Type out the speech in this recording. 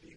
Jadi